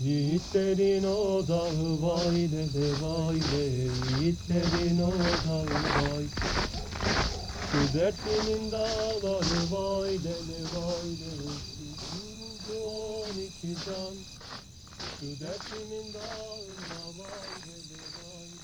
Yiğitlerin o dağı vay dede vay de Yiğitlerin o dağı vay Şu dertlinin dağları vay dede vay de Yürüdü on iki can Şu dertlimin dağına vay dede vay de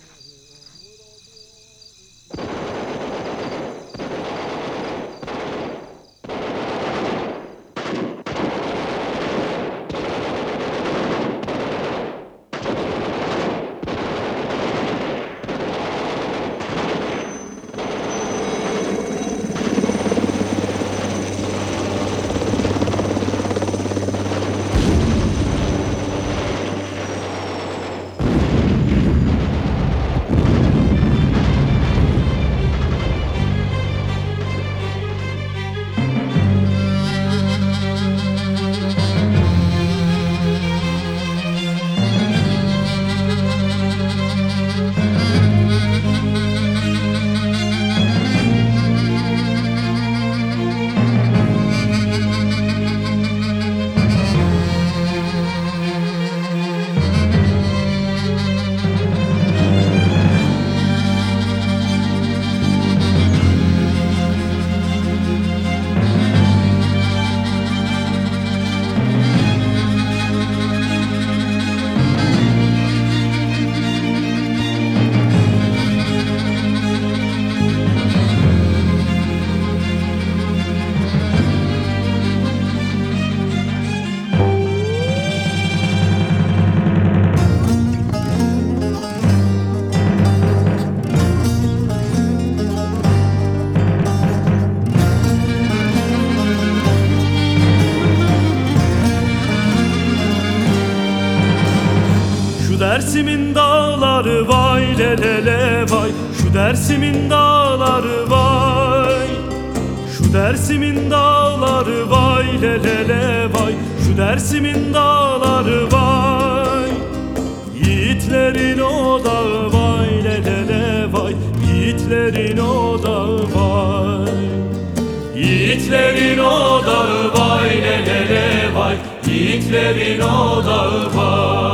Dersimin dağları vay le le le vay. Şu Dersimin dağları vay. Şu Dersimin dağları vay le le le vay. Şu Dersimin dağları vay. Yiğitlerin o dağı vay le le le vay. Yiğitlerin o dağı vay. Yiğitlerin o dağı vay le le le vay. Yiğitlerin o dağı vay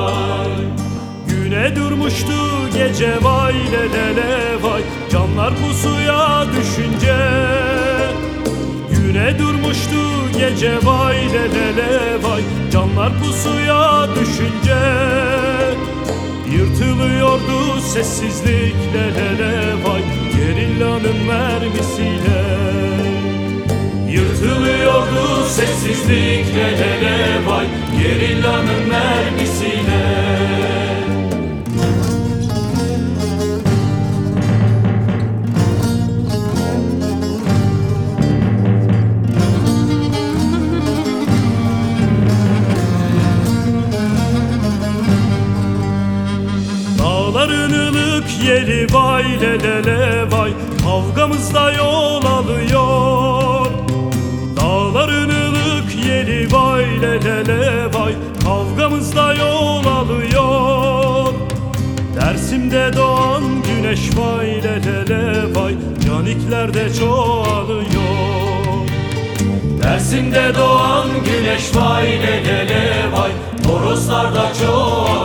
Güne durmuştu gece vay le le le vay. Canlar pusuya düşünce Güne durmuştu gece vay le le le vay. Canlar pusuya düşünce Yırtılıyordu sessizlik le le le vay. Gerillanın mermisiyle Yırtılıyordu sessizlik le le le vay. Gerillanın mermisiyle yeri vay le le le vay. Kavgamızda yol alıyor. Dağların ılık yeri vay le le le vay. Kavgamızda yol alıyor. Dersimde doğan güneş vay le le le vay. Caniklerde çoğalıyor. Dersimde doğan güneş vay le le le vay. Toroslarda çoğalıyor